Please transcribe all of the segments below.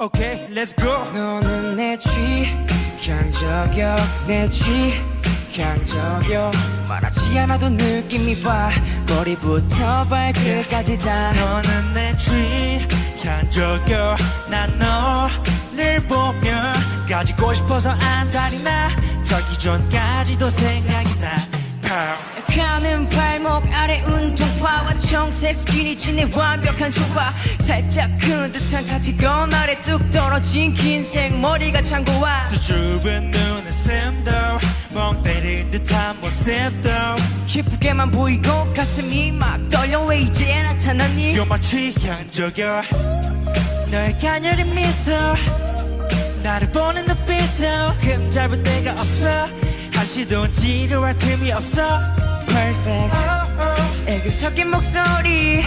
Okay, let's go. 너는 내 취향저격 내 취향저격 말하지 않아도 느낌이 와 머리부터 발끝까지 다 너는 내 취향저격 난 너를 보면 가지고 싶어서 안달이 나. 저기 전까지도 생각이 청색 스키니진의 완벽한 조화 살짝 큰 듯한 카티건 아래 뚝 떨어진 흰색 머리가 창고와 수줍은 눈에 샘도 멍 때린 듯한 모습도 기쁘게만 보이고 가슴이 막 떨려 왜 이제 나타났니? You're my 취향저격 너의 가녀린 미소 나를 보는 눈빛도 흠잡을 데가 없어 한시도 지루할 틈이 없어 Perfect. oh, 애교 섞인 목소리.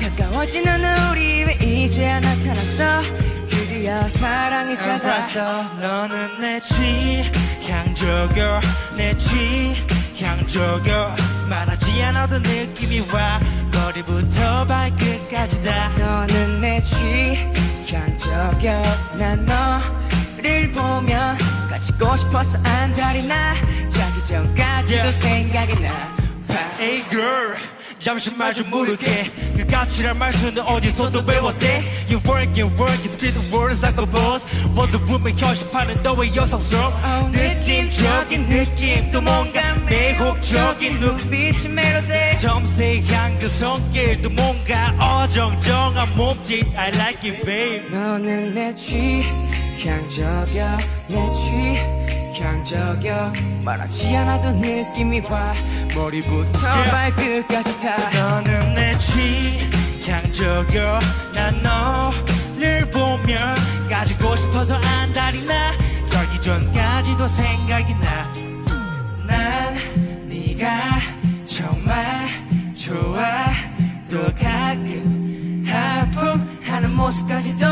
가까워지는 우리 왜 이제야 나타났어? 드디어 사랑이 찾아왔어. 너는 내 취향저격 내 취향저격 말하지 않아도 느낌이 와. 머리부터 발끝까지 다. 너는 내 취향저격 난 너를 보면 가지고 싶어서 안달이 나. 자기 전까지도 Yeah. 생각이 나 Hey girl. 잠시 말 좀 물을게. 그 까칠한 말투는 어디서도 배웠대. You work and work and spit words like a boss. Woman 현실파는 너의 여성성 Oh, 느낌적인 느낌. 또 뭔가 매혹적인 눈 눈빛이 멜로디 섬세한 그 손길도 뭔가 어정쩡한 몸짓. I like it babe. 너는 내 취향저격 내 취향 저격 말하지 않아도 느낌이 와. 머리부터 Yeah. 발끝까지 다. 너는 내 취향저격 난 너를 보면 가지고 싶어서 안달이 나. 저기 전까지도 생각이 나난 네가 정말 좋아 또 가끔 하품하는 모습까지도